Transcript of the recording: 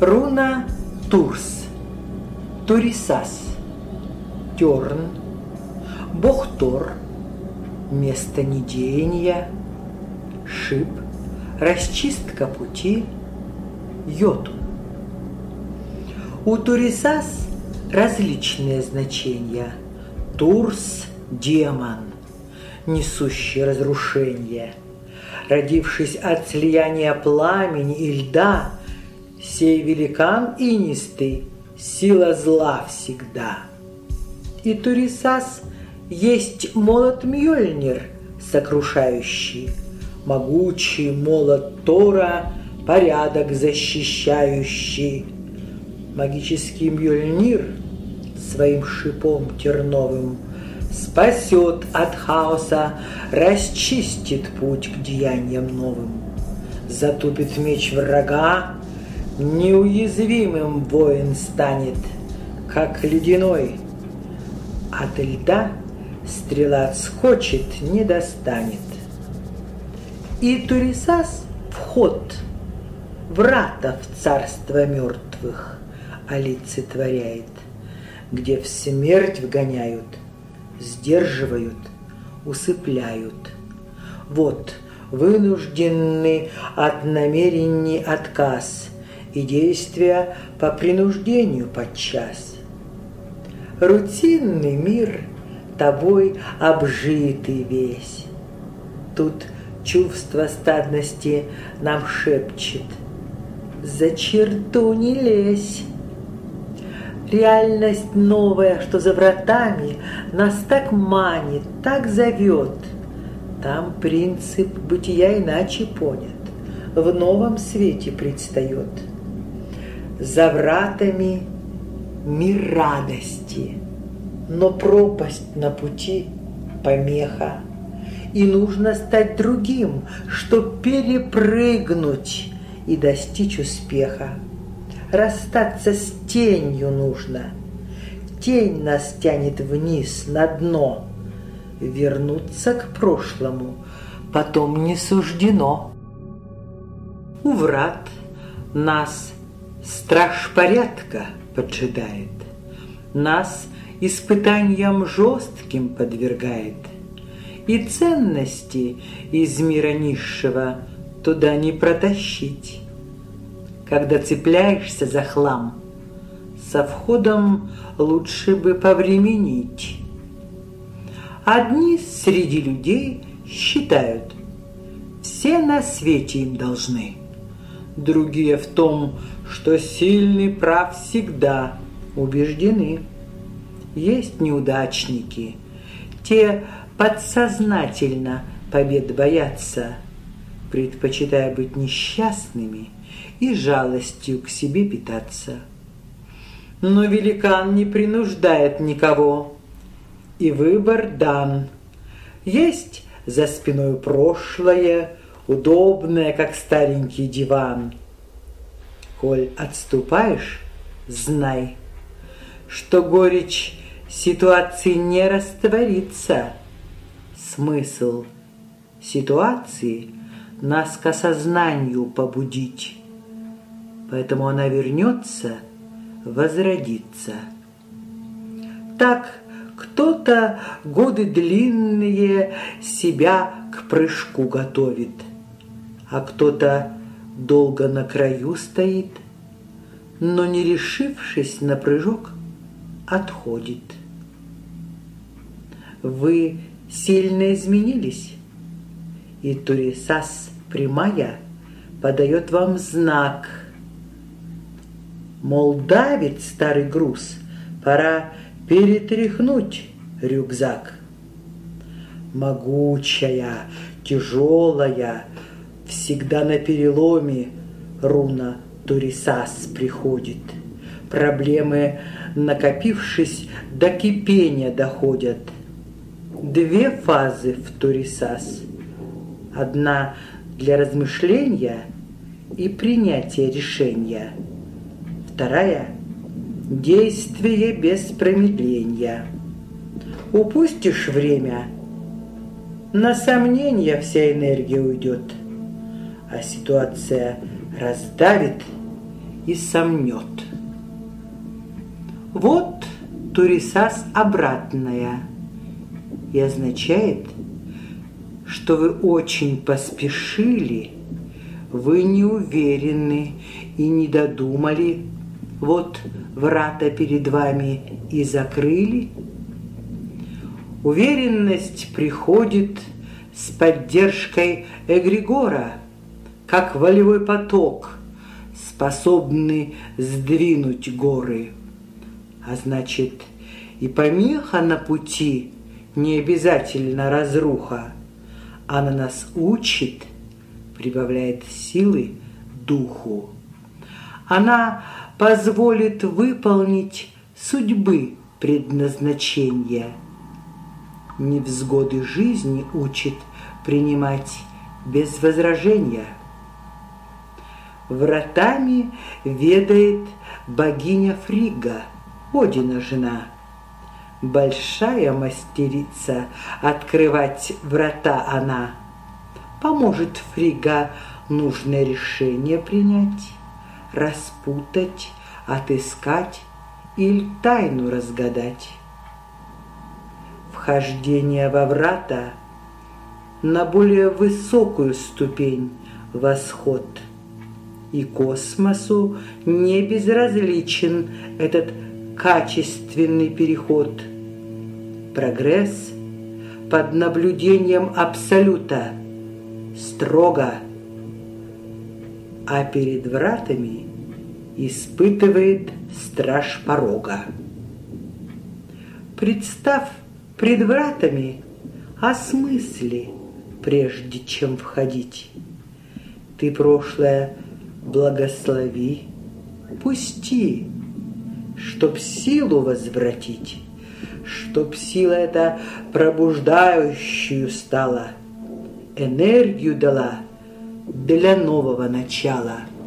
Руна Турс, Турисас, Терн, Бог Тор, место недеяния, Шип, расчистка пути, Йотун. У Турисас различные значения. Турс – демон, несущий разрушение. Родившись от слияния пламени и льда, Сей великан инистый, сила зла всегда. И Турисас есть молот Мьёльнир, сокрушающий, Могучий молот Тора, порядок защищающий. Магический Мьёльнир своим шипом терновым Спасет от хаоса, расчистит путь к деяниям новым. Затупит меч врага, Неуязвимым воин станет, как ледяной. От льда стрела отскочит, не достанет. И Турисас вход, врата в царство мертвых олицетворяет, где в смерть вгоняют, сдерживают, усыпляют. Вот вынужденный от намерений отказ – и действия по принуждению подчас. Рутинный мир тобой обжитый весь. Тут чувство стадности нам шепчет «За черту не лезь!» Реальность новая, что за вратами, Нас так манит, так зовет. Там принцип бытия иначе понят, В новом свете предстает за вратами мир радости, но пропасть на пути помеха. И нужно стать другим, чтоб перепрыгнуть и достичь успеха. Расстаться с тенью нужно. Тень нас тянет вниз, на дно. Вернуться к прошлому потом не суждено. У врат нас Страж порядка поджидает, Нас испытаниям жестким подвергает, И ценности из мира низшего Туда не протащить. Когда цепляешься за хлам, Со входом лучше бы повременить. Одни среди людей считают, Все на свете им должны, Другие в том, что сильный прав всегда убеждены. Есть неудачники, те подсознательно побед боятся, предпочитая быть несчастными и жалостью к себе питаться. Но великан не принуждает никого, и выбор дан. Есть за спиной прошлое, удобное, как старенький диван – Коль отступаешь, знай, что горечь ситуации не растворится. Смысл ситуации нас к осознанию побудить, поэтому она вернется, возродится. Так кто-то годы длинные себя к прыжку готовит, а кто-то долго на краю стоит, но не решившись на прыжок, отходит. Вы сильно изменились, и Турисас прямая подает вам знак. Мол, давит старый груз, пора перетряхнуть рюкзак. Могучая, тяжелая, Всегда на переломе руна Турисас приходит. Проблемы, накопившись, до кипения доходят. Две фазы в Турисас. Одна для размышления и принятия решения. Вторая – действие без промедления. Упустишь время – на сомнения вся энергия уйдет – а ситуация раздавит и сомнет. Вот турисас обратная и означает, что вы очень поспешили, вы не уверены и не додумали, вот врата перед вами и закрыли. Уверенность приходит с поддержкой эгрегора, как волевой поток, способный сдвинуть горы. А значит, и помеха на пути не обязательно разруха. Она нас учит, прибавляет силы духу. Она позволит выполнить судьбы предназначения. Невзгоды жизни учит принимать без возражения. Вратами ведает богиня Фрига, Одина жена. Большая мастерица, открывать врата она. Поможет Фрига нужное решение принять распутать, отыскать или тайну разгадать. Вхождение во врата на более высокую ступень восход. И космосу не безразличен этот качественный переход. Прогресс под наблюдением Абсолюта строго – а перед вратами испытывает страж порога. Представь пред вратами, осмысли, прежде чем входить. Ты прошлое благослови, пусти, чтоб силу возвратить, чтоб сила эта пробуждающую стала, энергию дала – для нового начала –